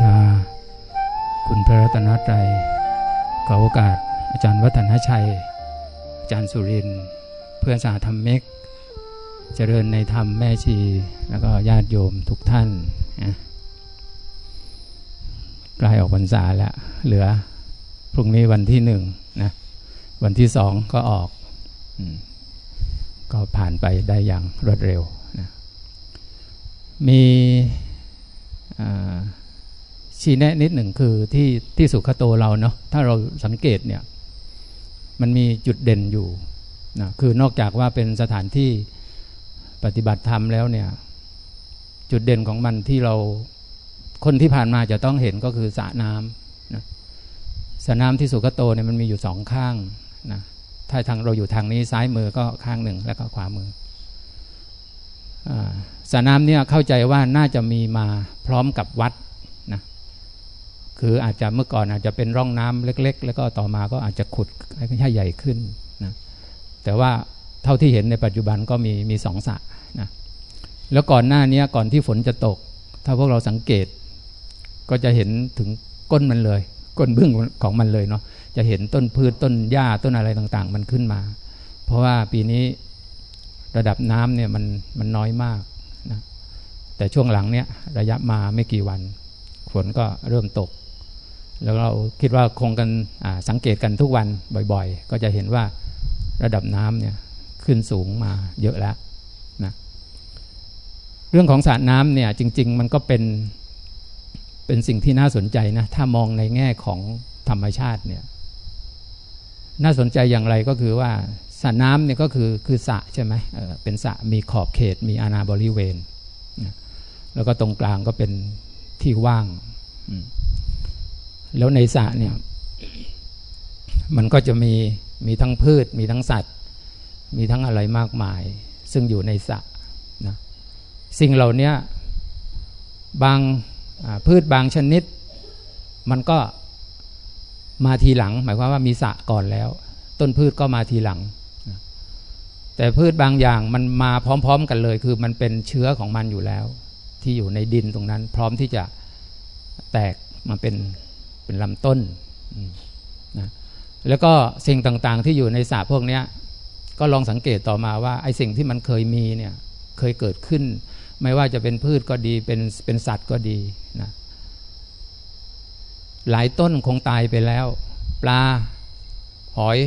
ชา คุณพระรัตนตรัยขอโอกาสอาจารย์วัฒนชัย อาจารย์สุริน เพื่อนสาธรรมเมกเจริญในธรรมแม่ชี แล้วก็ญาติโยมทุกท่านนะใกล้ออกพรรษาแล้ว เหลือพรุ่งนี้วันที่หนึ่งนะวันที่สองก็ออกอก็ผ่านไปได้อย่างรวดเร็วนะมี ชี้แนะนิดหนึ่งคือที่ที่สุขโตเราเนาะถ้าเราสังเกตเนี่ยมันมีจุดเด่นอยู่นะคือนอกจากว่าเป็นสถานที่ปฏิบัติธรรมแล้วเนี่ยจุดเด่นของมันที่เราคนที่ผ่านมาจะต้องเห็นก็คือสระน้ำนะสระน้ำที่สุขโตเนี่ยมันมีอยู่สองข้างนะถ้าทางเราอยู่ทางนี้ซ้ายมือก็ข้างหนึ่งแล้วก็ขวามือสระน้ำเนี่ยเข้าใจว่าน่าจะมีมาพร้อมกับวัด คืออาจจะเมื่อก่อนอาจจะเป็นร่องน้ำเล็ก ๆ แล้วก็ต่อมาก็อาจจะขุดให้ใหญ่ขึ้นนะแต่ว่าเท่าที่เห็นในปัจจุบันก็มีมีสองสระนะแล้วก่อนหน้านี้ก่อนที่ฝนจะตก ถ้าพวกเราสังเกต ก็จะเห็นถึงก้นมันเลย ก้นเบื้องของมันเลยเนาะจะเห็นต้นพืชต้นหญ้าต้นอะไรต่างๆ มันขึ้นมา เพราะว่าปีนี้ระดับน้ำเนี่ยมันมันน้อยมากนะแต่ช่วงหลังเนี่ยระยะมาไม่กี่วัน ฝนก็เริ่มตก แล้วเราคิดว่าคงกันสังเกตกันทุกวันบ่อยๆ ก็จะเห็นว่าระดับน้ำเนี่ยขึ้นสูงมาเยอะแล้วนะเรื่องของสระน้ำเนี่ยจริง ๆ มันก็เป็นเป็นสิ่งที่น่าสนใจนะ ถ้ามองในแง่ของธรรมชาติเนี่ยน่าสนใจอย่างไรก็คือว่าสระน้ำเนี่ยก็คือคือสระใช่ไหมเเป็นสระมีขอบเขตมีอาณาบริเวณ แล้วก็ตรงกลางก็เป็นที่ว่าง แล้วในสระเนี่ย มันก็จะมีมีทั้งพืช มีทั้งสัตว์ มีทั้งอะไรมากมาย ซึ่งอยู่ในสระนะสิ่งเหล่านี้บางพืชบางชนิด มันก็มาทีหลัง หมายความว่ามีสระก่อนแล้ว ต้นพืชก็มาทีหลัง แต่พืชบางอย่างมันมาพร้อม ๆ กันเลย คือมันเป็นเชื้อของมันอยู่แล้ว ที่อยู่ในดินตรงนั้น พร้อมที่จะแตกมาเป็น เป็นลำต้นนะแล้วก็สิ่งต่างๆที่อยู่ในสระพวกนี้ก็ลองสังเกตต่อมาว่าไอ้สิ่งที่มันเคยมีเนี่ยเคยเกิดขึ้น ไม่ว่าจะเป็นพืชก็ดีเป็นเป็นสัตว์ก็ดีนะหลายต้นคงตายไปแล้ว ปลา หอย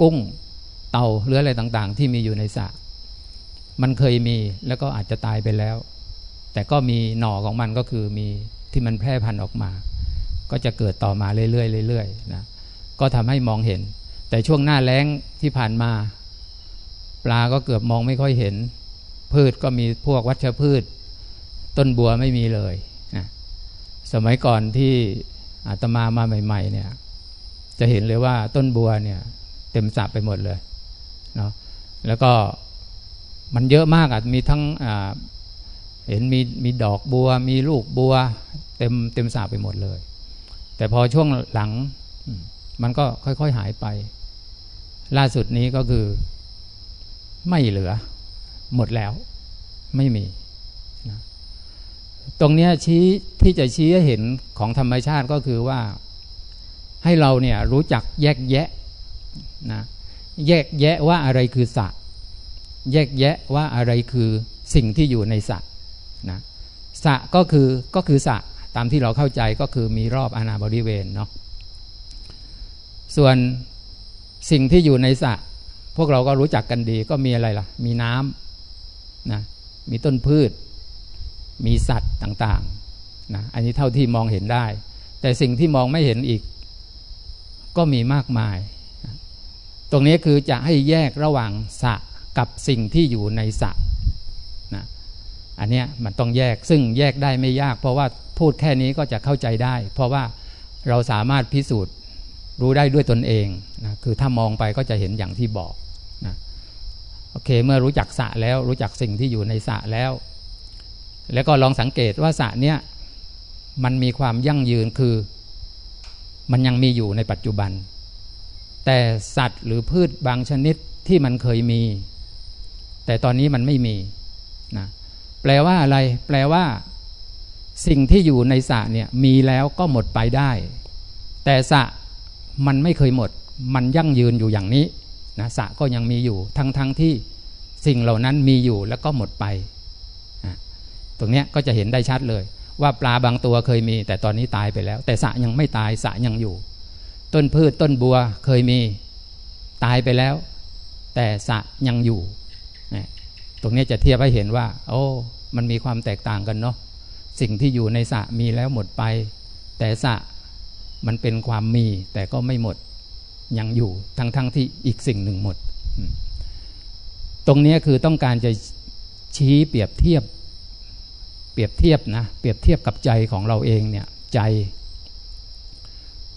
กุ้ง เต่าหรืออะไรต่างๆ ที่มีอยู่ในสระมันเคยมีแล้วก็อาจจะตายไปแล้ว แต่ก็มีหน่อของมันก็คือมีที่มันแพร่พันธุ์ออกมา ก็จะเกิดต่อมาเรื่อยๆเรื่อยๆนะก็ทำให้มองเห็น แต่ช่วงหน้าแล้งที่ผ่านมา ปลาก็เกือบมองไม่ค่อยเห็น พืชก็มีพวกวัชพืช ต้นบัวไม่มีเลยนะสมัยก่อนที่อาตมามาใหม่ ๆ เนี่ย จะเห็นเลยว่าต้นบัวเนี่ย เต็มสระไปหมดเลยเนาะแล้วก็มันเยอะมากอะมีทั้งเห็นมีมีดอกบัว มีลูกบัว เต็มเต็มสระไปหมดเลย แต่พอช่วงหลังมันก็ค่อย ๆ หายไป ล่าสุดนี้ก็คือ ไม่เหลือ หมดแล้ว ไม่มีนะตรงนี้ชี้ที่จะชี้ให้เห็นของธรรมชาติก็คือว่า ให้เราเนี่ยรู้จักแยกแยะนะแยกแยะว่าอะไรคือสระแยกแยะว่าอะไรคือสิ่งที่อยู่ในสระนะสระก็คือก็คือสระ ตามที่เราเข้าใจก็คือมีรอบอาณาบริเวณเนาะส่วนสิ่งที่อยู่ในสระพวกเราก็รู้จักกันดีก็มีอะไรล่ะ มีน้ำนะมีต้นพืช มีสัตว์ต่างๆนะอันนี้เท่าที่มองเห็นได้ แต่สิ่งที่มองไม่เห็นอีก ก็มีมากมาย ตรงนี้คือจะให้แยกระหว่างสระกับสิ่งที่อยู่ในสระนะอันนี้มันต้องแยกซึ่งแยกได้ไม่ยาก เพราะว่า พูดแค่นี้ก็จะเข้าใจได้ เพราะว่าเราสามารถพิสูจน์รู้ได้ด้วยตนเองนะคือถ้ามองไปก็จะเห็นอย่างที่บอกนะโอเคเมื่อรู้จักสะแล้วรู้จักสิ่งที่อยู่ในสะแล้ว แล้วก็ลองสังเกตว่าสะเนี้ยมันมีความยั่งยืนคือ มันยังมีอยู่ในปัจจุบัน แต่สัตว์หรือพืชบางชนิดที่มันเคยมี แต่ตอนนี้มันไม่มีนะแปลว่าอะไร แปลว่า สิ่งที่อยู่ในสระเนี่ยมีแล้วก็หมดไปได้ แต่สระมันไม่เคยหมด มันยั่งยืนอยู่อย่างนี้นะสระก็ยังมีอยู่ทั้งๆทที่สิ่งเหล่านั้นมีอยู่แล้วก็หมดไป ตรงนี้ก็จะเห็นได้ชัดเลย ว่าปลาบางตัวเคยมี แต่ตอนนี้ตายไปแล้ว แต่สระยังไม่ตายสระยังอยู่ ต้นพืชต้นบัวเคยมีตายไปแล้ว แต่สระยังอยู่ ตรงนี้จะเทียบให้เห็นว่า โอ้ มันมีความแตกต่างกันเนาะ สิ่งที่อยู่ในสระมีแล้วหมดไป แต่สระมันเป็นความมี แต่ก็ไม่หมดยังอยู่ทั้งๆทที่อีกสิ่งหนึ่งหมด ตรงนี้คือต้องการจะชี้เปรียบเทียบ เปรียบเทียบนะเปรียบเทียบกับใจของเราเองเนี่ยใจ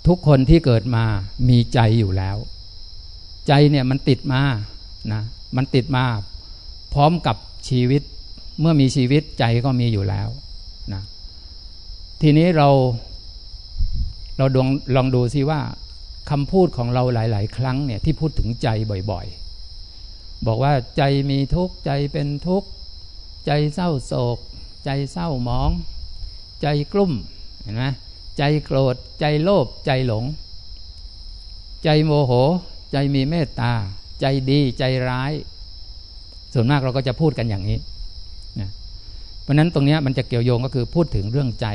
ทุกคนที่เกิดมามีใจอยู่แล้ว ใจเนี่ยมันติดมานะมันติดมาพร้อมกับชีวิตเมื่อมีชีวิตใจก็มีอยู่แล้ว ทีนี้เราเราดวงลองดูซิว่าคำพูดของเราหลาย ๆ ครั้งเนี่ยที่พูดถึงใจบ่อยๆ บอกว่าใจมีทุกข์ใจเป็นทุกข์ใจเศร้าโศก ใจเศร้าหมอง ใจกลุ่มเห็นไหมใจโกรธ ใจโลภใจหลง ใจโมโห ใจมีเมตตา ใจดีใจร้าย ส่วนมากเราก็จะพูดกันอย่างนี้นะเพราะนั้นตรงนี้มันจะเกี่ยวโยงก็คือพูดถึงเรื่องใจ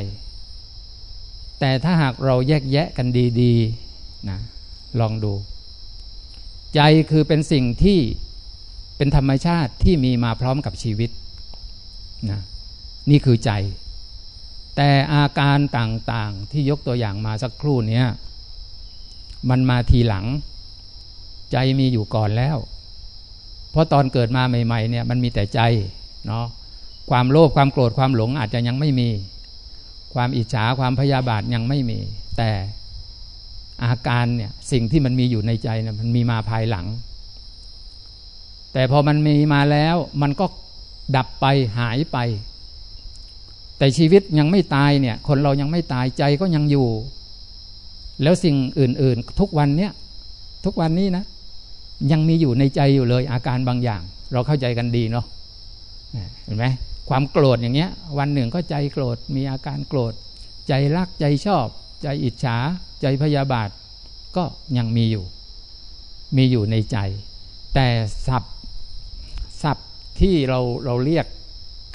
แต่ถ้าหากเราแยกแยะกันดีๆนะลองดู ใจคือเป็นสิ่งที่เป็นธรรมชาติที่มีมาพร้อมกับชีวิตนะนี่คือใจ แต่อาการต่างๆที่ยกตัวอย่างมาสักครู่นี้มันมาทีหลัง ใจมีอยู่ก่อนแล้ว เพราะตอนเกิดมาใหม่ ๆ เนี่ยมันมีแต่ใจเนาะความโลภความโกรธความหลงอาจจะยังไม่มี ความอิจฉาความพยาบาทยังไม่มี แต่อาการเนี่ยสิ่งที่มันมีอยู่ในใจเนี่ยมันมีมาภายหลัง แต่พอมันมีมาแล้วมันก็ดับไปหายไป แต่ชีวิตยังไม่ตายเนี่ย คนเรายังไม่ตายใจก็ยังอยู่ แล้วสิ่งอื่น ๆ ทุกวันเนี้ยทุกวันนี้นะ ยังมีอยู่ในใจอยู่เลยอาการบางอย่าง เราเข้าใจกันดีเนาะเห็นไหม ความโกรธอย่างเงี้ย วันหนึ่งก็ใจโกรธมีอาการโกรธ ใจรักใจชอบ ใจอิจฉา ใจพยาบาท ก็ยังมีอยู่ มีอยู่ในใจ แต่สับสับที่เราเราเรียก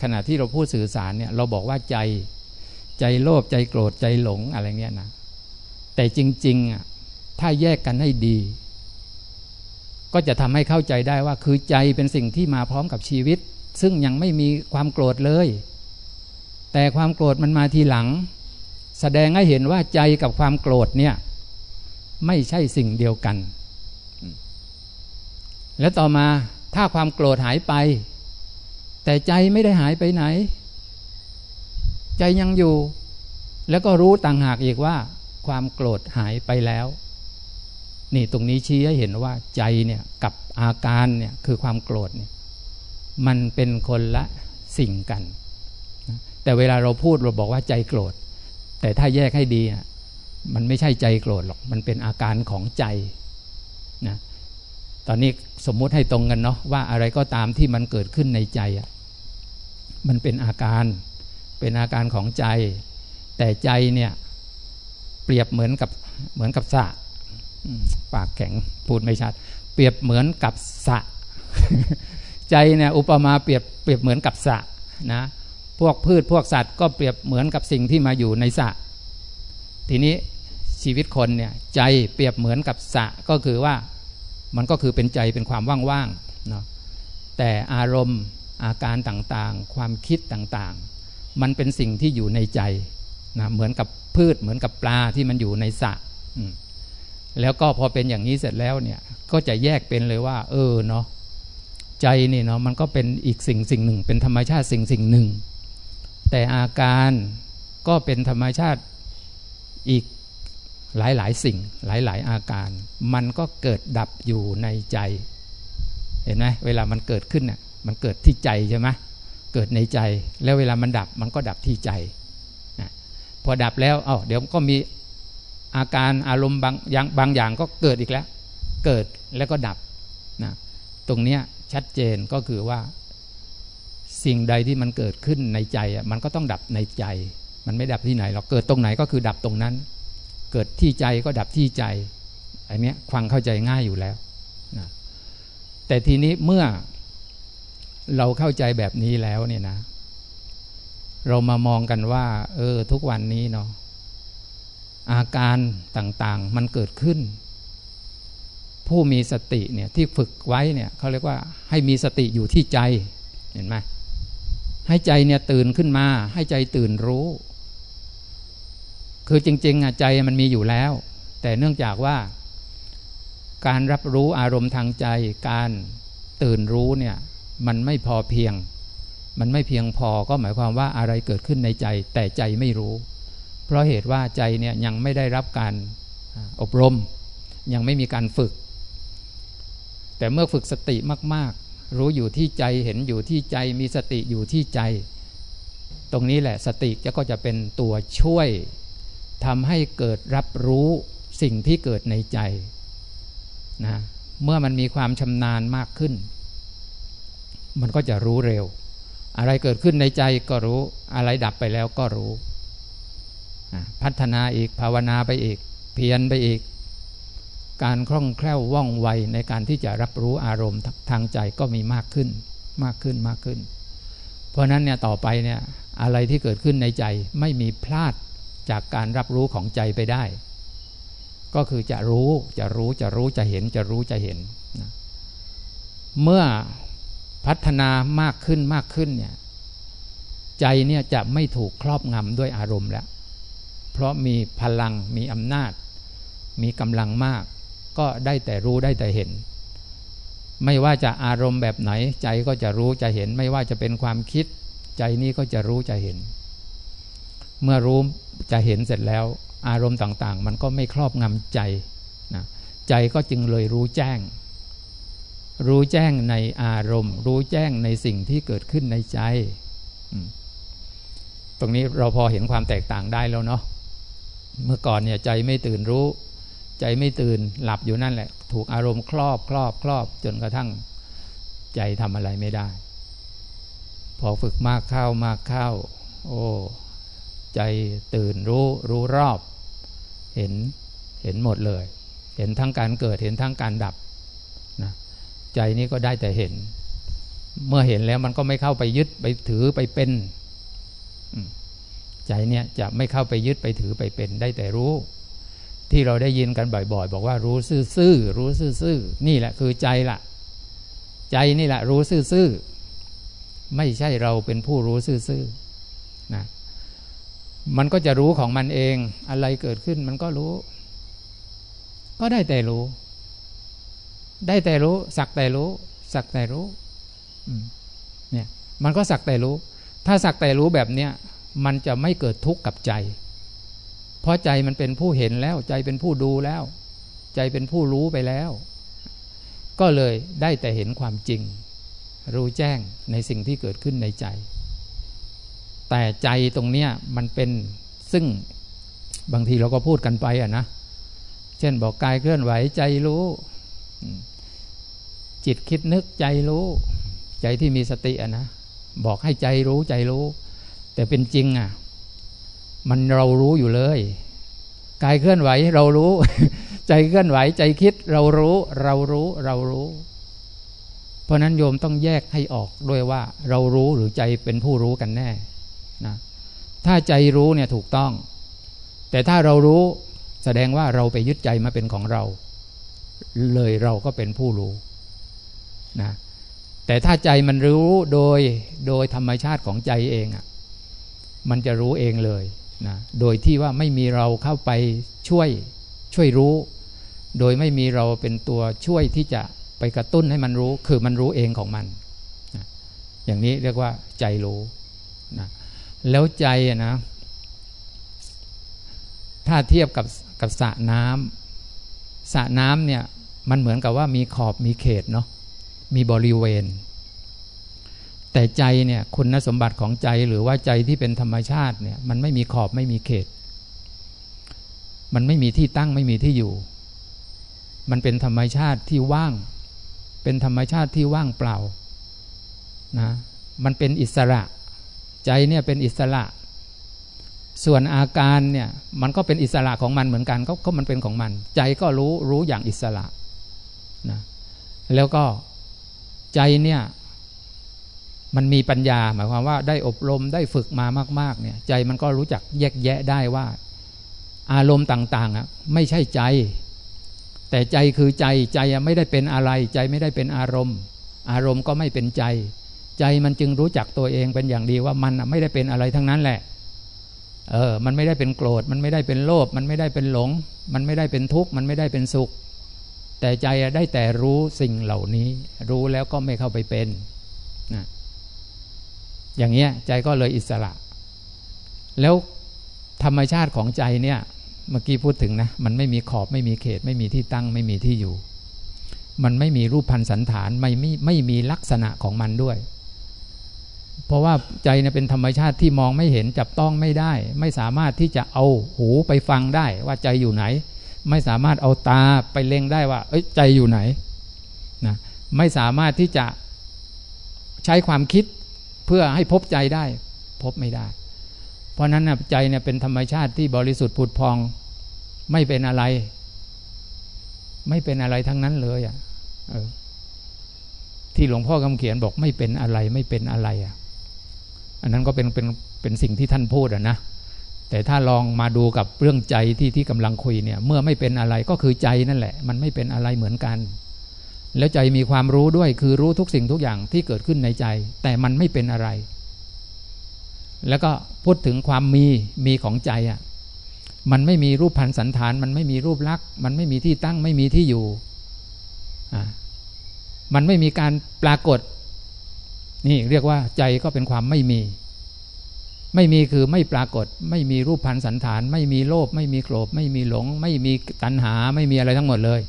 ขณะที่เราพูดสื่อสารเนี่ยเราบอกว่าใจใจโลภใจโกรธใจหลงอะไรเงี้ยนะแต่จริงๆอะถ้าแยกกันให้ดี ก็จะทำให้เข้าใจได้ว่าคือใจเป็นสิ่งที่มาพร้อมกับชีวิต ซึ่งยังไม่มีความโกรธเลย แต่ความโกรธมันมาทีหลัง แสดงให้เห็นว่าใจกับความโกรธเนี่ยไม่ใช่สิ่งเดียวกัน แล้วต่อมาถ้าความโกรธหายไป แต่ใจไม่ได้หายไปไหน ใจยังอยู่ แล้วก็รู้ต่างหากอีกว่า ความโกรธหายไปแล้ว นี่ตรงนี้ชี้ให้เห็นว่าใจเนี่ยกับอาการเนี่ยคือความโกรธเนี่ย มันเป็นคนละสิ่งกัน แต่เวลาเราพูดเราบอกว่าใจโกรธ แต่ถ้าแยกให้ดีมันไม่ใช่ใจโกรธหรอก มันเป็นอาการของใจนะตอนนี้สมมุติให้ตรงกันเนาะว่าอะไรก็ตามที่มันเกิดขึ้นในใจอะมันเป็นอาการเป็นอาการของใจ แต่ใจเนี่ยเปรียบเหมือนกับเหมือนกับสะปากแข็งพูดไม่ชัด เปรียบเหมือนกับสะ ใจเนี่ยอุปมาเปรียบเปรียบเหมือนกับสระนะพวกพืชพวกสัตว์ก็เปรียบเหมือนกับสิ่งที่มาอยู่ในสระทีนี้ชีวิตคนเนี่ยใจเปรียบเหมือนกับสระก็คือว่ามันก็คือเป็นใจเป็นความว่างๆเนาะแต่อารมณ์อาการต่างๆ ความคิดต่างๆ มันเป็นสิ่งที่อยู่ในใจนะเหมือนกับพืชเหมือนกับปลาที่มันอยู่ในสระแล้วก็พอเป็นอย่างนี้เสร็จแล้วเนี่ยก็จะแยกเป็นเลยว่า เออเนาะ ใจนี่เนาะมันก็เป็นอีกสิ่งสิ่งหนึ่ง เป็นธรรมชาติสิ่งสิ่งหนึ่ง แต่อาการก็เป็นธรรมชาติอีกหลายหลายสิ่งหลายหลายอาการ มันก็เกิดดับอยู่ในใจ เห็นไหมเวลามันเกิดขึ้นเนี่ยมันเกิดที่ใจใช่ไหมเกิดในใจ แล้วเวลามันดับมันก็ดับที่ใจพอดับแล้วเอ้าเดี๋ยวก็มีอาการอารมณ์บางอย่างบางอย่างก็เกิดอีกแล้ว เกิดแล้วก็ดับนะตรงเนี้ย ชัดเจนก็คือว่า สิ่งใดที่มันเกิดขึ้นในใจมันก็ต้องดับในใจ มันไม่ดับที่ไหนหรอกเกิดตรงไหนก็คือดับตรงนั้น เกิดที่ใจก็ดับที่ใจอันนี้ฟังเข้าใจง่ายอยู่แล้วนะแต่ทีนี้เมื่อเราเข้าใจแบบนี้แล้วเนี่ยนะ เรามามองกันว่า เออ ทุกวันนี้เนาะอาการต่างๆมันเกิดขึ้น ผู้มีสติเนี่ยที่ฝึกไว้เนี่ยเขาเรียกว่าให้มีสติอยู่ที่ใจเห็นไหมให้ใจเนี่ยตื่นขึ้นมา ให้ใจตื่นรู้ คือจริงๆอะใจมันมีอยู่แล้ว แต่เนื่องจากว่า การรับรู้อารมณ์ทางใจ การตื่นรู้เนี่ยมันไม่พอเพียง มันไม่เพียงพอก็หมายความว่าอะไรเกิดขึ้นในใจ แต่ใจไม่รู้ เพราะเหตุว่าใจเนี่ยยังไม่ได้รับการอบรม ยังไม่มีการฝึก แต่เมื่อฝึกสติมาก ๆ รู้อยู่ที่ใจเห็นอยู่ที่ใจมีสติอยู่ที่ใจ ตรงนี้แหละสติจะก็จะเป็นตัวช่วยทำให้เกิดรับรู้สิ่งที่เกิดในใจนะเมื่อมันมีความชำนาญมากขึ้น มันก็จะรู้เร็ว อะไรเกิดขึ้นในใจก็รู้อะไรดับไปแล้วก็รู้ พัฒนาอีกภาวนาไปอีก เพียรไปอีก การคล่องแคล่วว่องไวในการที่จะรับรู้อารมณ์ทางใจก็มีมากขึ้นมากขึ้นมากขึ้น เพราะนั้นเนี่ยต่อไปเนี่ยอะไรที่เกิดขึ้นในใจไม่มีพลาดจากการรับรู้ของใจไปได้ ก็คือจะรู้จะรู้จะรู้จะเห็นจะรู้จะเห็นเมื่อพัฒนามากขึ้นมากขึ้นเนี่ยใจเนี่ยจะไม่ถูกครอบงำด้วยอารมณ์แล้ว เพราะมีพลังมีอำนาจ มีกำลังมาก ก็ได้แต่รู้ได้แต่เห็น ไม่ว่าจะอารมณ์แบบไหน ใจก็จะรู้จะเห็น ไม่ว่าจะเป็นความคิด ใจนี้ก็จะรู้จะเห็น เมื่อรู้จะเห็นเสร็จแล้ว อารมณ์ต่างๆ มันก็ไม่ครอบงำใจนะใจก็จึงเลยรู้แจ้ง รู้แจ้งในอารมณ์ รู้แจ้งในสิ่งที่เกิดขึ้นในใจ ตรงนี้เราพอเห็นความแตกต่างได้แล้วเนาะเมื่อก่อนเนี่ยใจไม่ตื่นรู้ ใจไม่ตื่นหลับอยู่นั่นแหละ ถูกอารมณ์ครอบครอบครอบจนกระทั่งใจทำอะไรไม่ได้ พอฝึกมากเข้ามากเข้า โอ้ ใจตื่นรู้รู้รอบ เห็นเห็นหมดเลย เห็นทั้งการเกิดเห็นทั้งการดับใจนี้ก็ได้แต่เห็น เมื่อเห็นแล้วมันก็ไม่เข้าไปยึดไปถือไปเป็นใจเนี่ยจะไม่เข้าไปยึดไปถือไปเป็นได้แต่รู้ ที่เราได้ยินกันบ่อย ๆ บอกว่ารู้ซื่อๆรู้ซื่อๆนี่แหละคือใจละใจนี่แหละรู้ซื่อๆไม่ใช่เราเป็นผู้รู้ซื่อๆนะมันก็จะรู้ของมันเองอะไรเกิดขึ้นมันก็รู้ ก็ได้แต่รู้ ได้แต่รู้ สักแต่รู้ สักแต่รู้เนี่ยมันก็สักแต่รู้ ถ้าสักแต่รู้แบบเนี้ยมันจะไม่เกิดทุกข์กับใจ เพราะใจมันเป็นผู้เห็นแล้ว ใจเป็นผู้ดูแล้ว ใจเป็นผู้รู้ไปแล้ว ก็เลยได้แต่เห็นความจริง รู้แจ้งในสิ่งที่เกิดขึ้นในใจ แต่ใจตรงเนี้ยมันเป็นซึ่งบางทีเราก็พูดกันไปอะนะเช่นบอกกายเคลื่อนไหวใจรู้ จิตคิดนึกใจรู้ ใจที่มีสติอะนะบอกให้ใจรู้ใจรู้ แต่เป็นจริงอะ มันเรารู้อยู่เลยกายเคลื่อนไหวเรารู้ ใจเคลื่อนไหวใจคิดเรารู้เรารู้เรารู้ เพราะนั้นโยมต้องแยกให้ออกด้วยว่าเรารู้หรือใจเป็นผู้รู้กันแน่นะถ้าใจรู้เนี่ยถูกต้อง แต่ถ้าเรารู้แสดงว่าเราไปยึดใจมาเป็นของเรา เลยเราก็เป็นผู้รู้นะแต่ถ้าใจมันรู้โดยโดยธรรมชาติของใจเองอะ่ะมันจะรู้เองเลย นะโดยที่ว่าไม่มีเราเข้าไปช่วยช่วยรู้ โดยไม่มีเราเป็นตัวช่วยที่จะไปกระตุ้นให้มันรู้ คือมันรู้เองของมันนะอย่างนี้เรียกว่าใจรู้นะแล้วใจนะ ถ้าเทียบกับกับสระน้ำสระน้ำเนี่ยมันเหมือนกับว่ามีขอบมีเขตเนาะมีบริเวณ แต่ใจเนี่ยคุณสมบัติของใจหรือว่าใจที่เป็นธรรมชาติเนี่ยมันไม่มีขอบไม่มีเขต มันไม่มีที่ตั้งไม่มีที่อยู่ มันเป็นธรรมชาติที่ว่าง เป็นธรรมชาติที่ว่างเปล่านะมันเป็นอิสระ ใจเนี่ยเป็นอิสระ ส่วนอาการเนี่ยมันก็เป็นอิสระของมันเหมือนกันก็มันเป็นของมัน ใจก็รู้รู้อย่างอิสระนะแล้วก็ใจเนี่ย มันมีปัญญา หมายความว่าได้อบรมได้ฝึกมามาก ๆ เนี่ย ใจมันก็รู้จักแยกแยะได้ว่า อารมณ์ต่างๆอะไม่ใช่ใจ แต่ใจคือใจใจไม่ได้เป็นอะไร ใจไม่ได้เป็นอารมณ์ อารมณ์ก็ไม่เป็นใจ ใจมันจึงรู้จักตัวเองเป็นอย่างดีว่ามันไม่ได้เป็นอะไรทั้งนั้นแหละเออ มันไม่ได้เป็นโกรธ มันไม่ได้เป็นโลภ มันไม่ได้เป็นหลง มันไม่ได้เป็นทุกข์ มันไม่ได้เป็นสุข แต่ใจได้แต่รู้สิ่งเหล่านี้ รู้แล้วก็ไม่เข้าไปเป็นนะ อย่างเงี้ยใจก็เลยอิสระ แล้วธรรมชาติของใจเนี่ยเมื่อกี้พูดถึงนะ มันไม่มีขอบไม่มีเขต ไม่มีที่ตั้ง ไม่มีที่อยู่ มันไม่มีรูปพันธ์สันฐานไม่ไม่ไม่มีลักษณะของมันด้วย เพราะว่าใจเนี่ยเป็นธรรมชาติที่มองไม่เห็นจับต้องไม่ได้ ไม่สามารถที่จะเอาหูไปฟังได้ว่าใจอยู่ไหน ไม่สามารถเอาตาไปเล็งได้ว่า เอ้ยใจอยู่ไหนนะไม่สามารถที่จะใช้ความคิด เพื่อให้พบใจได้ พบไม่ได้ เพราะนั้นนะใจเนี่ยเป็นธรรมชาติที่บริสุทธิ์ผุดพอง ไม่เป็นอะไร ไม่เป็นอะไรทั้งนั้นเลยอะที่หลวงพ่อคำเขียนบอกไม่เป็นอะไรไม่เป็นอะไรอะ อันนั้นก็เป็นเป็นเป็นสิ่งที่ท่านพูดอะนะแต่ถ้าลองมาดูกับเรื่องใจที่ที่กำลังคุยเนี่ย เมื่อไม่เป็นอะไรก็คือใจนั่นแหละ มันไม่เป็นอะไรเหมือนกัน แล้วใจมีความรู้ด้วยคือรู้ทุกสิ่งทุกอย่างที่เกิดขึ้นในใจ แต่มันไม่เป็นอะไร แล้วก็พูดถึงความมีมีของใจอะ่ะมันไม่มีรูปพันสันฐาน มันไม่มีรูปลักษณ์ มันไม่มีที่ตั้งไม่มีที่อยู่อ่ามันไม่มีการปรากฏ นี่เรียกว่าใจก็เป็นความไม่มี ไม่มีคือไม่ปรากฏ ไม่มีรูปพันสันฐาน ไม่มีโลภไม่มีโกรธไม่มีหลง ไม่มีตัณหาไม่มีอะไรทั้งหมดเลย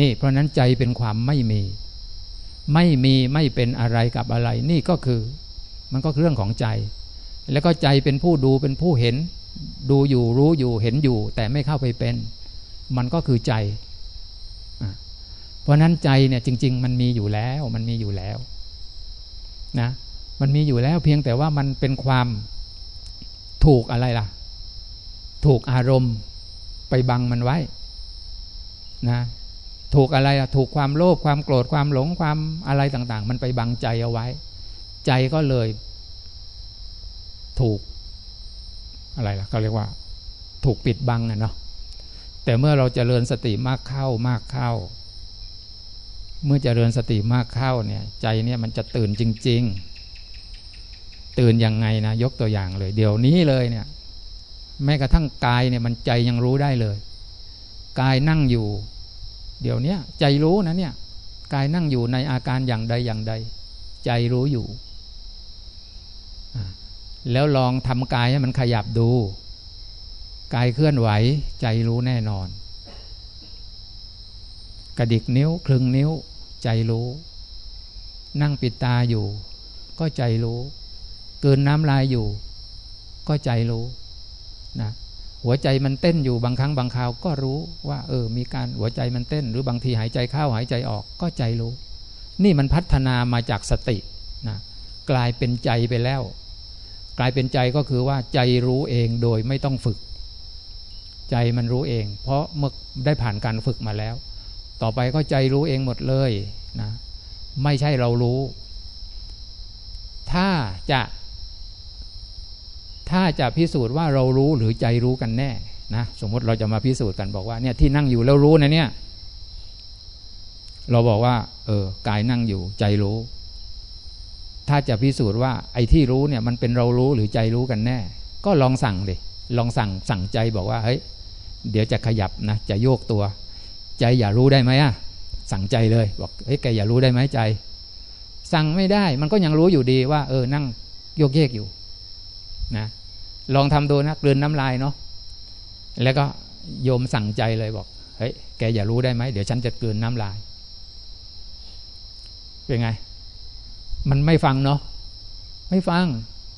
นี่เพราะนั้นใจเป็นความไม่มี ไม่มีไม่เป็นอะไรกับอะไร นี่ก็คือ มันก็เรื่องของใจ แล้วก็ใจเป็นผู้ดูเป็นผู้เห็น ดูอยู่รู้อยู่เห็นอยู่ แต่ไม่เข้าไปเป็น มันก็คือใจ เพราะนั้นใจเนี่ยจริง ๆ มันมีอยู่แล้ว มันมีอยู่แล้วนะมันมีอยู่แล้วเพียงแต่ว่ามันเป็นความถูกอะไรล่ะ ถูกอารมณ์ไปบังมันไว้นะ ถูกอะไรอะถูกความโลภความโกรธความหลงความอะไรต่าง ๆ มันไปบังใจเอาไว้ ใจก็เลย ถูกอะไรล่ะเขาเรียกว่า ถูกปิดบังอะเนาะแต่เมื่อเราจเจริญสติมากเข้ามากเข้า เมื่อจเจริญสติมากเข้าเนี่ย ใจเนี่ยมันจะตื่นจริง ๆ ตื่นยังไงนะยกตัวอย่างเลย เดี๋ยวนี้เลยเนี่ย แม้กระทั่งกายเนี่ยมันใจยังรู้ได้เลย กายนั่งอยู่ เดี๋ยวนี้ใจรู้นะเนี่ยกายนั่งอยู่ในอาการอย่างใดอย่างใด ใจรู้อยู่ แล้วลองทำกายให้มันขยับดู กายเคลื่อนไหว ใจรู้แน่นอน กระดิกนิ้วคลึงนิ้ว ใจรู้ นั่งปิดตาอยู่ ก็ใจรู้ เกินน้ำลายอยู่ ก็ใจรู้นะ หัวใจมันเต้นอยู่บางครั้งบางคราวก็รู้ว่า เออ มีการหัวใจมันเต้น หรือบางทีหายใจเข้าหายใจออกก็ใจรู้ นี่มันพัฒนามาจากสตินะกลายเป็นใจไปแล้ว กลายเป็นใจก็คือว่าใจรู้เองโดยไม่ต้องฝึก ใจมันรู้เอง เพราะเมื่อได้ผ่านการฝึกมาแล้ว ต่อไปก็ใจรู้เองหมดเลยนะไม่ใช่เรารู้ ถ้าจะ ถ้าจะพิสูจน์ว่าเรารู้หรือใจรู้กันแน่นะสมมติเราจะมาพิสูจน์กันบอกว่าเนี่ยที่นั่งอยู่แล้วรู้นะเนี่ย เราบอกว่า เออกายนั่งอยู่ ใจรู้ ถ้าจะพิสูจน์ว่า ไอ้ที่รู้เนี่ย มันเป็นเรารู้หรือใจรู้กันแน่ ก็ลองสั่งดิลองสั่งสั่งใจบอกว่าเฮ้ยเดี๋ยวจะขยับนะจะโยกตัว ใจอย่ารู้ได้ไหมอะสั่งใจเลยบอกเฮ้ยแกอย่ารู้ได้ไหมใจ สั่งไม่ได้ มันก็ยังรู้อยู่ดีว่า เออ นั่งโยกเยกอยู่ นะ ลองทำดูนะกลืนน้ำลายเนาะแล้วก็โยมสั่งใจเลยบอกเฮ้ยแกอย่ารู้ได้ไหมเดี๋ยวฉันจะกลืนน้ำลายเป็นไง มันไม่ฟังเนาะไม่ฟัง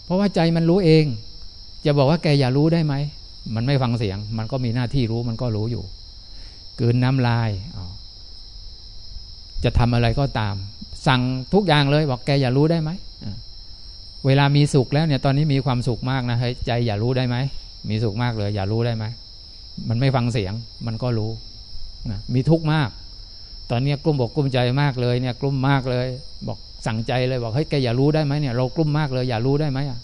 เพราะว่าใจมันรู้เอง จะบอกว่าแกอย่ารู้ได้ไหมมันไม่ฟังเสียง มันก็มีหน้าที่รู้มันก็รู้อยู่กืนน้ำลาย จะทำอะไรก็ตาม สั่งทุกอย่างเลย บอกแกอย่ารู้ได้ไหม เวลามีสุขแล้วเนี่ยตอนนี้มีความสุขมากนะเฮ้ยใจอย่ารู้ได้ไหมมีสุขมากเลย อย่ารู้ได้ไหมมันไม่ฟังเสียงมันก็รู้นะมีทุกข์มาก ตอนนี้กลุ้มบอกกลุ้มใจมากเลยเนี่ยกลุ้มมากเลย บอกสั่งใจเลยบอกเฮ้ยแกอย่ารู้ได้ไหมเนี่ยเรากลุ้มมากเลย อย่ารู้ได้ไหมอะ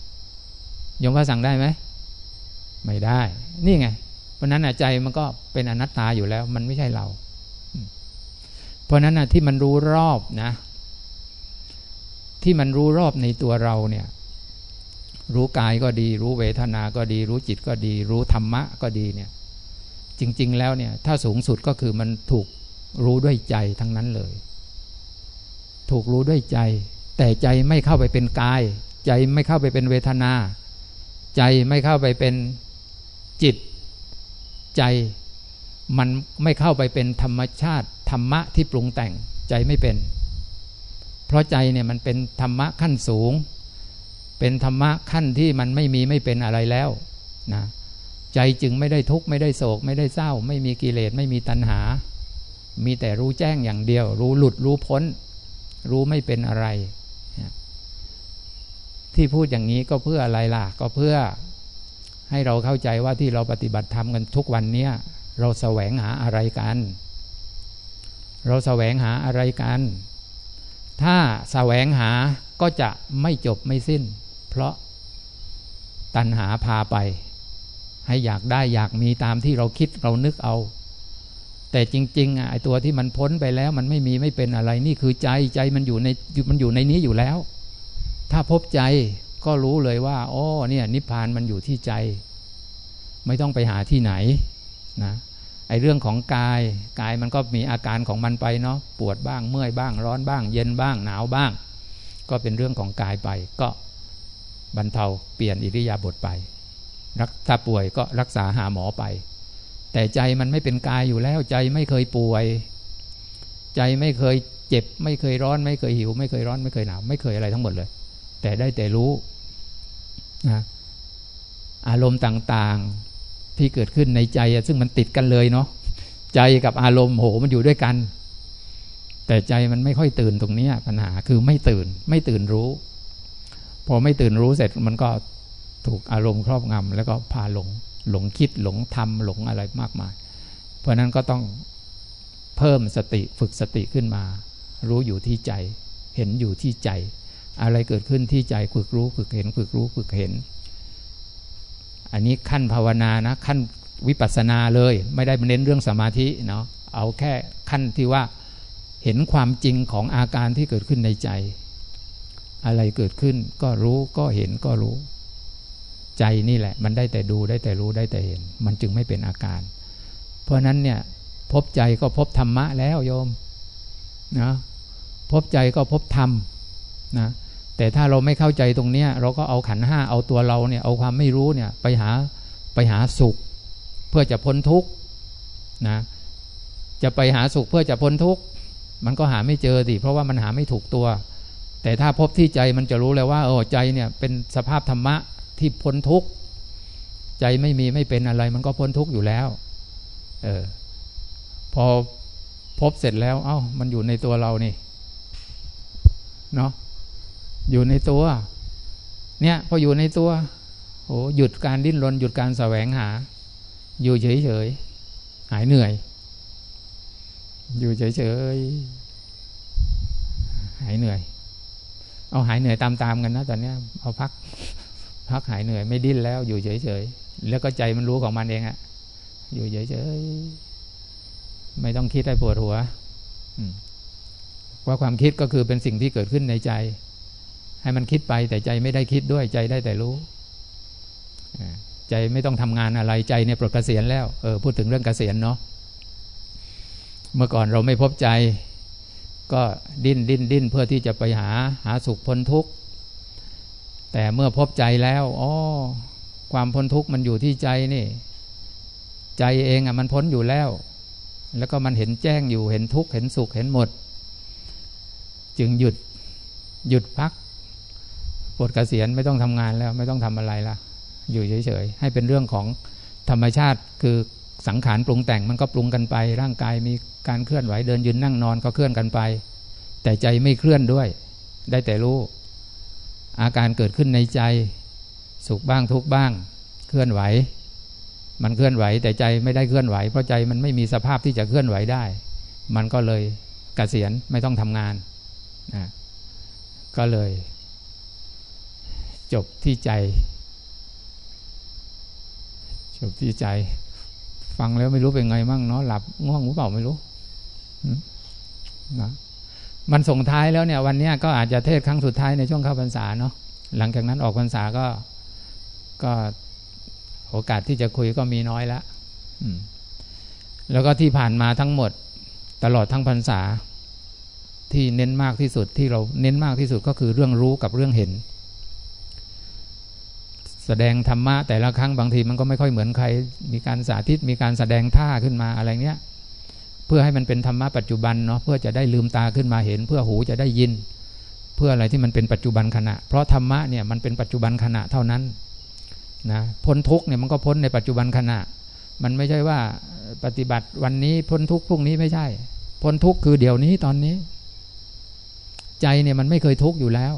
ยมว่าสั่งได้ไหมไม่ได้ นี่ไง เพราะนั้นใจมันก็เป็นอนัตตาอยู่แล้ว มันไม่ใช่เรา เพราะนั้นที่มันรู้รอบนะ ที่มันรู้รอบในตัวเราเนี่ยรู้กายก็ดี รู้เวทนาก็ดี รู้จิตก็ดี รู้ธรรมะก็ดีเนี่ยจริง ๆ แล้วเนี่ยถ้าสูงสุดก็คือมันถูกรู้ด้วยใจทั้งนั้นเลย ถูกรู้ด้วยใจ แต่ใจไม่เข้าไปเป็นกาย ใจไม่เข้าไปเป็นเวทนา ใจไม่เข้าไปเป็นจิต ใจมันไม่เข้าไปเป็นธรรมชาติ ธรรมะที่ปรุงแต่งใจไม่เป็น เพราะใจเนี่ยมันเป็นธรรมะขั้นสูง เป็นธรรมะขั้นที่มันไม่มีไม่เป็นอะไรแล้วนะใจจึงไม่ได้ทุกข์ไม่ได้โศก ไม่ได้เศร้า ไม่มีกิเลสไม่มีตัณหา มีแต่รู้แจ้งอย่างเดียว รู้หลุดรู้พ้น รู้ไม่เป็นอะไร ที่พูดอย่างนี้ก็เพื่ออะไรล่ะ ก็เพื่อให้เราเข้าใจว่าที่เราปฏิบัติธรรมกันทุกวันเนี้ยเราแสวงหาอะไรกัน เราแสวงหาอะไรกัน ถ้าแสวงหาก็จะไม่จบไม่สิ้น เพราะตัณหาพาไป ให้อยากได้อยากมีตามที่เราคิดเรานึกเอา แต่จริงๆอะไอตัวที่มันพ้นไปแล้ว มันไม่มีไม่เป็นอะไรนี่คือใจใจมันอยู่ในมันอยู่ในนี้อยู่แล้ว ถ้าพบใจก็รู้เลยว่าโอ้เนี่ยนิพพานมันอยู่ที่ใจ ไม่ต้องไปหาที่ไหนนะ อเรื่องของกายกายมันก็มีอาการของมันไปเนาะปวดบ้างเมื่อยบ้างร้อนบ้าง เย็นบ้างหนาวบ้าง ก็เป็นเรื่องของกายไป ก็บรรเทาเปลี่ยนอิริยาบถไปรักถ้าป่วยก็รักษาหาหมอไป แต่ใจมันไม่เป็นกายอยู่แล้ว ใจไม่เคยป่วย ใจไม่เคยเจ็บ ไม่เคยร้อน ไม่เคยหิว ไม่เคยร้อนไม่เคยหนาวไม่เคยอะไรทั้งหมดเลย แต่ได้แต่รู้นะอารมณ์ต่างๆ ที่เกิดขึ้นในใจซึ่งมันติดกันเลยเนาะใจกับอารมณ์โหมันอยู่ด้วยกัน แต่ใจมันไม่ค่อยตื่นตรงนี้ปัญหาคือไม่ตื่นไม่ตื่นรู้ พอไม่ตื่นรู้เสร็จมันก็ถูกอารมณ์ครอบงำแล้วก็พาหลงหลงคิดหลงทำหลงอะไรมากมาย เพราะนั้นก็ต้องเพิ่มสติฝึกสติขึ้นมา รู้อยู่ที่ใจ เห็นอยู่ที่ใจ อะไรเกิดขึ้นที่ใจฝึกรู้ฝึกเห็นฝึกรู้ฝึกเห็น อันนี้ขั้นภาวนานะขั้นวิปัสสนาเลย ไม่ได้เน้นเรื่องสมาธิเนาะเอาแค่ขั้นที่ว่าเห็นความจริงของอาการที่เกิดขึ้นในใจ อะไรเกิดขึ้นก็รู้ก็เห็นก็รู้ ใจนี่แหละ มันได้แต่ดูได้แต่รู้ได้แต่เห็น มันจึงไม่เป็นอาการ เพราะนั้นเนี่ยพบใจก็พบธรรมะแล้วโยมนะพบใจก็พบธรรมนะ แต่ถ้าเราไม่เข้าใจตรงเนี้ยเราก็เอาขันห้าเอาตัวเราเนี่ยเอาความไม่รู้เนี่ยไปหาไปหาสุข เพื่อจะพ้นทุกข์นะจะไปหาสุขเพื่อจะพ้นทุกข์มันก็หาไม่เจอสิเพราะว่ามันหาไม่ถูกตัว แต่ถ้าพบที่ใจมันจะรู้แล้วว่าโอ้ใจเนี่ยเป็นสภาพธรรมะที่พ้นทุกข์ใจไม่มีไม่เป็นอะไรมันก็พ้นทุกข์อยู่แล้วเออพอพบเสร็จแล้ว เอา้า มันอยู่ในตัวเรานี่ เนาะ อยู่ในตัว เนี่ยพออยู่ในตัวโอ้หยุดการดิ้นรนหยุดการแสวงหา อยู่เฉยๆหายเหนื่อย อยู่เฉยๆหายเหนื่อย เอาหายเหนื่อยตามๆกันนะตอนนี้เอาพัก พักหายเหนื่อยไม่ดิ้นแล้ว อยู่เฉยๆแล้วก็ใจมันรู้ของมันเองอะอยู่เฉยๆไม่ต้องคิดให้ปวดหัวว่าความคิดก็คือเป็นสิ่งที่เกิดขึ้นในใจ ให้มันคิดไปแต่ใจไม่ได้คิดด้วยใจได้แต่รู้ ใจไม่ต้องทำงานอะไรใจเนี่ยปลดเกษียณแล้วเออพูดถึงเรื่องเกษียณเนาะเมื่อก่อนเราไม่พบใจ ก็ดิ้นดิ้นดิ้นเพื่อที่จะไปหาหาสุขพ้นทุกข์แต่เมื่อพบใจแล้วอ๋อความพ้นทุกข์มันอยู่ที่ใจนี่ ใจเองอะมันพ้นอยู่แล้ว แล้วก็มันเห็นแจ้งอยู่เห็นทุกข์เห็นสุขเห็นหมด จึงหยุดหยุดพัก ดเกษียณไม่ต้องทำงานแล้วไม่ต้องทำอะไรละอยู่เฉยๆให้เป็นเรื่องของธรรมชาติคือสังขารปรุงแต่งมันก็ปรุงกันไป ร่างกายมีการเคลื่อนไหวเดินยืนนั่งนอนก็เคลื่อนกันไป แต่ใจไม่เคลื่อนด้วย ได้แต่รู้ อาการเกิดขึ้นในใจ สุขบ้างทุกบ้าง เคลื่อนไหว มันเคลื่อนไหว แต่ใจไม่ได้เคลื่อนไหว เพราะใจมันไม่มีสภาพที่จะเคลื่อนไหวได้ มันก็เลยกเกษียณไม่ต้องทำงานนะก็เลย จบที่ใจ จบที่ใจ ฟังแล้วไม่รู้เป็นไงมั่งเนาะหลับง่วงหรือเปล่าไม่รู้นะมันส่งท้ายแล้วเนี่ย วันนี้ก็อาจจะเทศครั้งสุดท้ายในช่วงเข้าพรรษาเนาะหลังจากนั้นออกพรรษาก็ก็โอกาสที่จะคุยก็มีน้อยแล้วแล้วก็ที่ผ่านมาทั้งหมด ตลอดทั้งพรรษา ที่เน้นมากที่สุดที่เราเน้นมากที่สุดก็คือเรื่องรู้กับเรื่องเห็น แสดงธรรมะแต่ละครั้งบางทีมันก็ไม่ค่อยเหมือนใคร มีการสาธิตมีการแสดงท่าขึ้นมาอะไรเงี้ยเพื่อให้มันเป็นธรรมะปัจจุบันเนาะเพื่อจะได้ลืมตาขึ้นมาเห็น เพื่อหูจะได้ยิน เพื่ออะไรที่มันเป็นปัจจุบันขณะ เพราะธรรมะเนี่ยมันเป็นปัจจุบันขณะเท่านั้นนะพ้นทุกเนี่ยมันก็พ้นในปัจจุบันขณะ มันไม่ใช่ว่าปฏิบัติวันนี้พ้นทุกพรุ่งนี้ไม่ใช่ พ้นทุกคือเดี๋ยวนี้ตอนนี้ ใจเนี่ยมันไม่เคยทุกอยู่แล้ว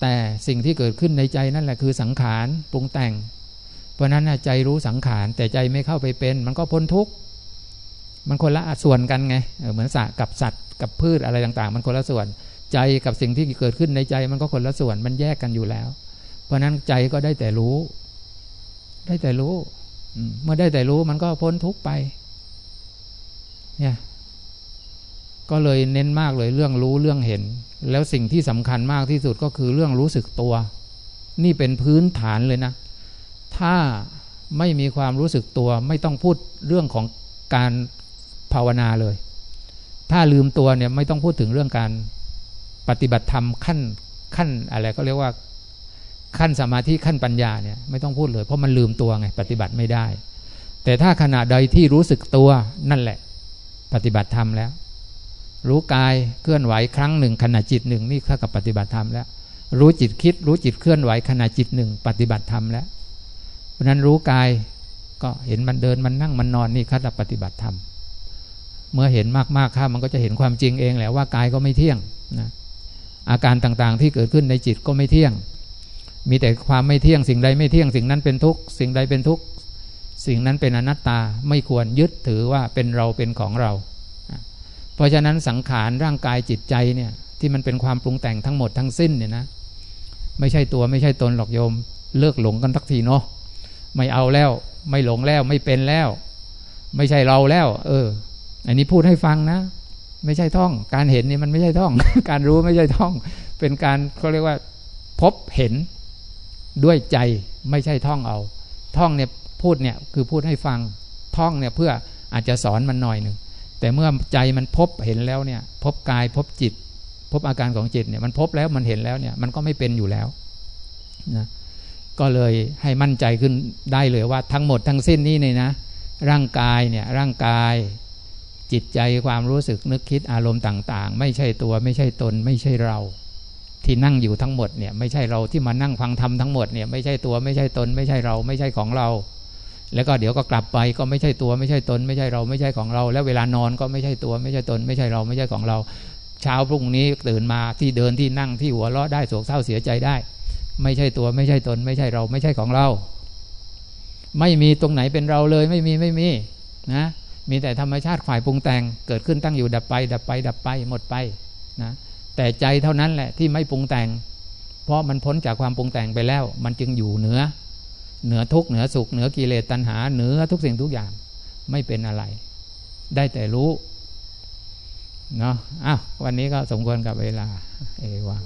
แต่สิ่งที่เกิดขึ้นในใจนั่นแหละคือสังขารปรุงแต่ง เพราะนั้นใจรู้สังขารแต่ใจไม่เข้าไปเป็น มันก็พ้นทุกข์มันคนละส่วนกันไงเหมือนสัตว์กับสัตว์กับพืชอะไรต่างๆ มันคนละส่วน ใจกับสิ่งที่เกิดขึ้นในใจมันก็คนละส่วนมันแยกกันอยู่แล้ว เพราะนั้นใจก็ได้แต่รู้ ได้แต่รู้เมื่อได้แต่รู้มันก็พ้นทุกไป เนี่ย ก็เลยเน้นมากเลยเรื่องรู้เรื่องเห็น แล้วสิ่งที่สำคัญมากที่สุดก็คือเรื่องรู้สึกตัว นี่เป็นพื้นฐานเลยนะ ถ้าไม่มีความรู้สึกตัว ไม่ต้องพูดเรื่องของการภาวนาเลย ถ้าลืมตัวเนี่ยไม่ต้องพูดถึงเรื่องการปฏิบัติธรรมขั้นขั้นอะไรก็เรียกว่าขั้นสมาธิขั้นปัญญาเนี่ยไม่ต้องพูดเลย เพราะมันลืมตัวไงปฏิบัติไม่ได้ แต่ถ้าขณะใดที่รู้สึกตัวนั่นแหละ ปฏิบัติธรรมแล้ว รู้กายเคลื่อนไหวครั้งหนึ่งขณะจิตหนึ่งนี่เท่ากับปฏิบัติธรรมแล้ว รู้จิตคิด รู้จิตเคลื่อนไหวขณะจิตหนึ่งปฏิบัติธรรมแล้ว เพราะนั้นรู้กายก็เห็นมันเดินมันนั่งมันนอนนี่ขั้นปฏิบัติธรรม เมื่อเห็นมากๆข้ามันก็จะเห็นความจริงเองแหละว่ากายก็ไม่เที่ยงนะอาการต่างๆที่เกิดขึ้นในจิตก็ไม่เที่ยง มีแต่ความไม่เที่ยงสิ่งใดไม่เที่ยง สิ่งนั้นเป็นทุกข์สิ่งใดเป็นทุกข์สิ่งนั้นเป็นอนัตตาไม่ควรยึดถือว่าเป็นเราเป็นของเรา เพราะฉะนั้นสังขารร่างกายจิตใจเนี่ยที่มันเป็นความปรุงแต่งทั้งหมดทั้งสิ้นเนี่ยนะไม่ใช่ตัวไม่ใช่ตนหรอกโยม เลิกหลงกันทักทีเนาะไม่เอาแล้ว ไม่หลงแล้วไม่เป็นแล้ว ไม่ใช่เราแล้ว เออ อันนี้พูดให้ฟังนะ ไม่ใช่ท่อง การเห็นนี่มันไม่ใช่ท่อง การรู้ไม่ใช่ท่อง เป็นการเขาเรียกว่า พบเห็นด้วยใจไม่ใช่ท่องเอา ท่องเนี่ยพูดเนี่ยคือพูดให้ฟังท่องเนี่ยเพื่ออาจจะสอนมันหน่อยหนึ่ง แต่เมื่อใจมันพบเห็นแล้วเนี่ย พบกายพบจิต พบอาการของจิตเนี่ยมันพบแล้วมันเห็นแล้วเนี่ยมันก็ไม่เป็นอยู่แล้วนะก็เลยให้มั่นใจขึ้นได้เลยว่าทั้งหมดทั้งสิ้นนี้เนี่ยนะ ร่างกายเนี่ยร่างกายจิตใจความรู้สึกนึกคิดอารมณ์ต่าง ๆ ไม่ใช่ตัวไม่ใช่ตน ไม่ใช่เรา ที่นั่งอยู่ทั้งหมดเนี่ยไม่ใช่เราที่มานั่งฟังธรรมทั้งหมดเนี่ยไม่ใช่ตัวไม่ใช่ตน ไม่ใช่เราไม่ใช่ของเรา แล้วก็เดี๋ยวก็กลับไปก็ไม่ใช่ตัวไม่ใช่ตน ไม่ใช่เราไม่ใช่ของเรา แล้วเวลานอนก็ไม่ใช่ตัวไม่ใช่ตน ไม่ใช่เราไม่ใช่ของเรา เช้าพรุ่งนี้ตื่นมาที่เดินที่นั่งที่หัวเราะได้โศกเศร้าเสียใจได้ ไม่ใช่ตัวไม่ใช่ตน ไม่ใช่เราไม่ใช่ของเรา ไม่มีตรงไหนเป็นเราเลยไม่มีไม่มีนะมีแต่ธรรมชาติฝ่ายปรุงแต่งเกิดขึ้นตั้งอยู่ดับไป ดับไป ดับไปหมดไปนะแต่ใจเท่านั้นแหละที่ไม่ปรุงแต่ง เพราะมันพ้นจากความปรุงแต่งไปแล้ว มันจึงอยู่เหนือ เหนือทุกเหนือสุขเหนือกิเลสตัณหา เหนือทุกสิ่งทุกอย่างไม่เป็นอะไร ได้แต่รู้เนาะอ้าววันนี้ก็สมควรกับเวลา เอวัง